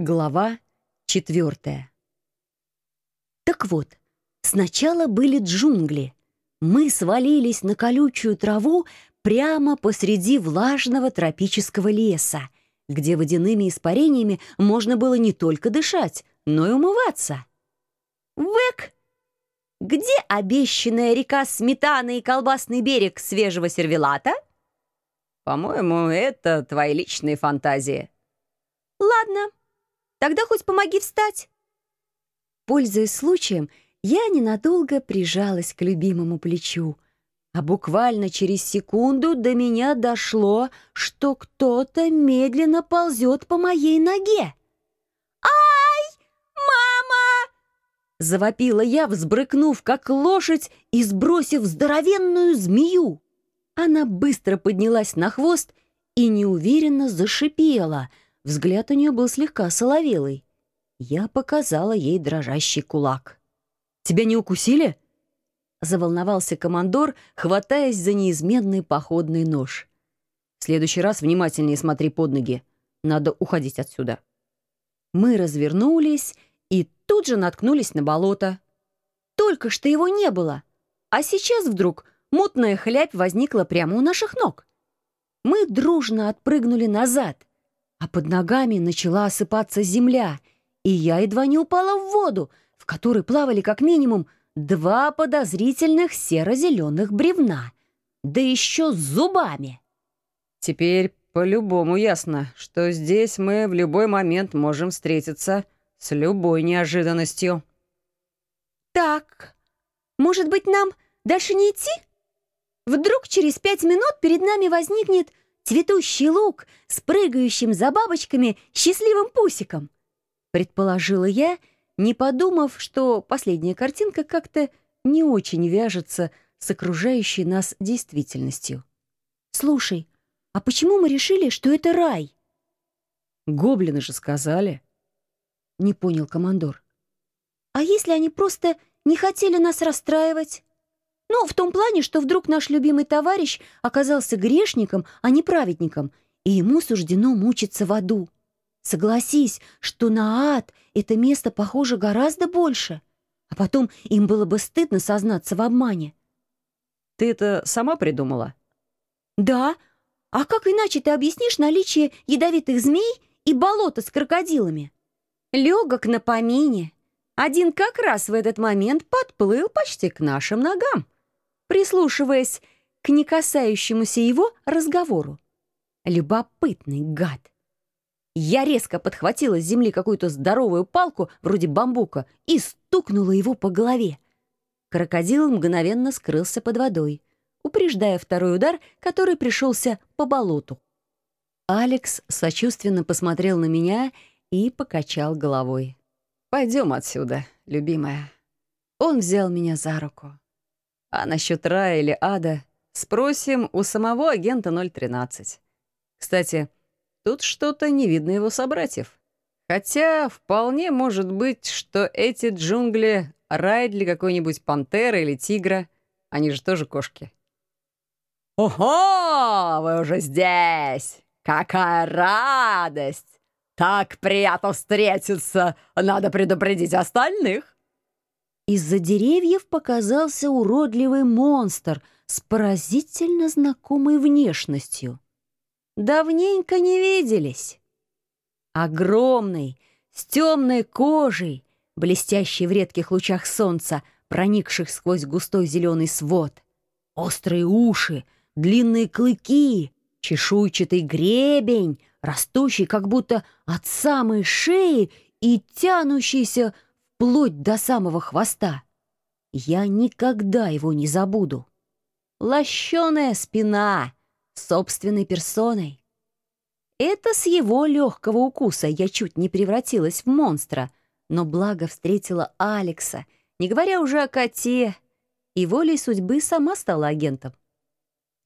Глава четвертая. Так вот, сначала были джунгли. Мы свалились на колючую траву прямо посреди влажного тропического леса, где водяными испарениями можно было не только дышать, но и умываться. «Вэк! Где обещанная река сметаны и колбасный берег свежего сервелата?» «По-моему, это твои личные фантазии». «Ладно, Тогда хоть помоги встать!» Пользуясь случаем, я ненадолго прижалась к любимому плечу, а буквально через секунду до меня дошло, что кто-то медленно ползет по моей ноге. «Ай! Мама!» Завопила я, взбрыкнув, как лошадь, и сбросив здоровенную змею. Она быстро поднялась на хвост и неуверенно зашипела — Взгляд у нее был слегка соловелый. Я показала ей дрожащий кулак. «Тебя не укусили?» Заволновался командор, хватаясь за неизменный походный нож. «В следующий раз внимательнее смотри под ноги. Надо уходить отсюда». Мы развернулись и тут же наткнулись на болото. Только что его не было, а сейчас вдруг мутная хлябь возникла прямо у наших ног. Мы дружно отпрыгнули назад а под ногами начала осыпаться земля, и я едва не упала в воду, в которой плавали как минимум два подозрительных серо-зеленых бревна, да еще с зубами. Теперь по-любому ясно, что здесь мы в любой момент можем встретиться с любой неожиданностью. Так, может быть, нам дальше не идти? Вдруг через пять минут перед нами возникнет цветущий лук с прыгающим за бабочками счастливым пусиком. Предположила я, не подумав, что последняя картинка как-то не очень вяжется с окружающей нас действительностью. «Слушай, а почему мы решили, что это рай?» «Гоблины же сказали». Не понял командор. «А если они просто не хотели нас расстраивать?» Ну, в том плане, что вдруг наш любимый товарищ оказался грешником, а не праведником, и ему суждено мучиться в аду. Согласись, что на ад это место похоже гораздо больше. А потом им было бы стыдно сознаться в обмане. Ты это сама придумала? Да. А как иначе ты объяснишь наличие ядовитых змей и болота с крокодилами? Легок на помине. Один как раз в этот момент подплыл почти к нашим ногам прислушиваясь к не касающемуся его разговору. Любопытный гад. Я резко подхватила с земли какую-то здоровую палку, вроде бамбука, и стукнула его по голове. Крокодил мгновенно скрылся под водой, упреждая второй удар, который пришелся по болоту. Алекс сочувственно посмотрел на меня и покачал головой. «Пойдем отсюда, любимая». Он взял меня за руку. А насчет рая или ада спросим у самого агента 013. Кстати, тут что-то не видно его собратьев. Хотя вполне может быть, что эти джунгли — рай для какой-нибудь пантеры или тигра. Они же тоже кошки. «Ого! Вы уже здесь! Какая радость! Так приятно встретиться! Надо предупредить остальных!» Из-за деревьев показался уродливый монстр с поразительно знакомой внешностью. Давненько не виделись. Огромный, с темной кожей, блестящий в редких лучах солнца, проникших сквозь густой зеленый свод. Острые уши, длинные клыки, чешуйчатый гребень, растущий как будто от самой шеи и тянущийся вплоть до самого хвоста. Я никогда его не забуду. Лощеная спина, собственной персоной. Это с его легкого укуса я чуть не превратилась в монстра, но благо встретила Алекса, не говоря уже о коте, и волей судьбы сама стала агентом.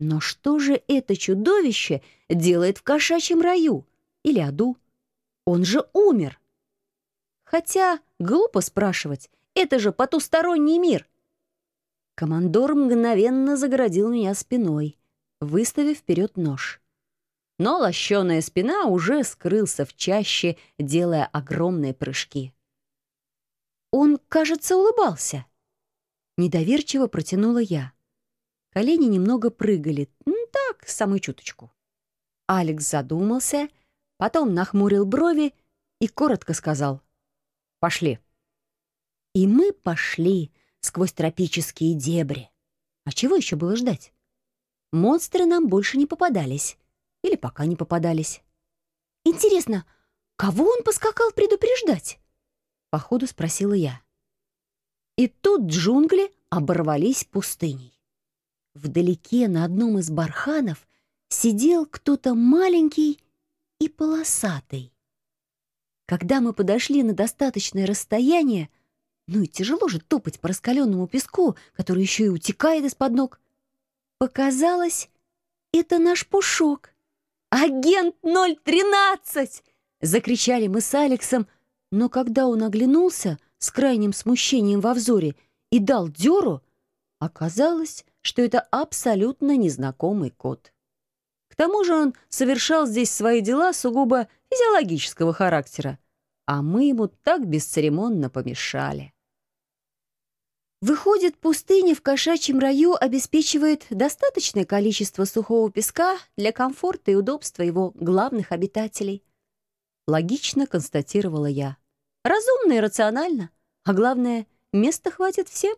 Но что же это чудовище делает в кошачьем раю или аду? Он же умер. Хотя глупо спрашивать, это же потусторонний мир. Командор мгновенно загородил меня спиной, выставив вперед нож. но лощеная спина уже скрылся в чаще, делая огромные прыжки. Он, кажется, улыбался. Недоверчиво протянула я. Колени немного прыгали, так, самую чуточку. Алекс задумался, потом нахмурил брови и коротко сказал «Пошли». И мы пошли сквозь тропические дебри. А чего еще было ждать? Монстры нам больше не попадались. Или пока не попадались. Интересно, кого он поскакал предупреждать? Походу спросила я. И тут джунгли оборвались пустыней. Вдалеке на одном из барханов сидел кто-то маленький и полосатый. Когда мы подошли на достаточное расстояние, ну и тяжело же топать по раскаленному песку, который еще и утекает из-под ног, показалось, это наш Пушок. «Агент 013!» — закричали мы с Алексом, но когда он оглянулся с крайним смущением во взоре и дал дёру, оказалось, что это абсолютно незнакомый кот. К тому же он совершал здесь свои дела сугубо физиологического характера, а мы ему так бесцеремонно помешали. Выходит, пустыня в кошачьем раю обеспечивает достаточное количество сухого песка для комфорта и удобства его главных обитателей. Логично констатировала я. Разумно и рационально, а главное, места хватит всем.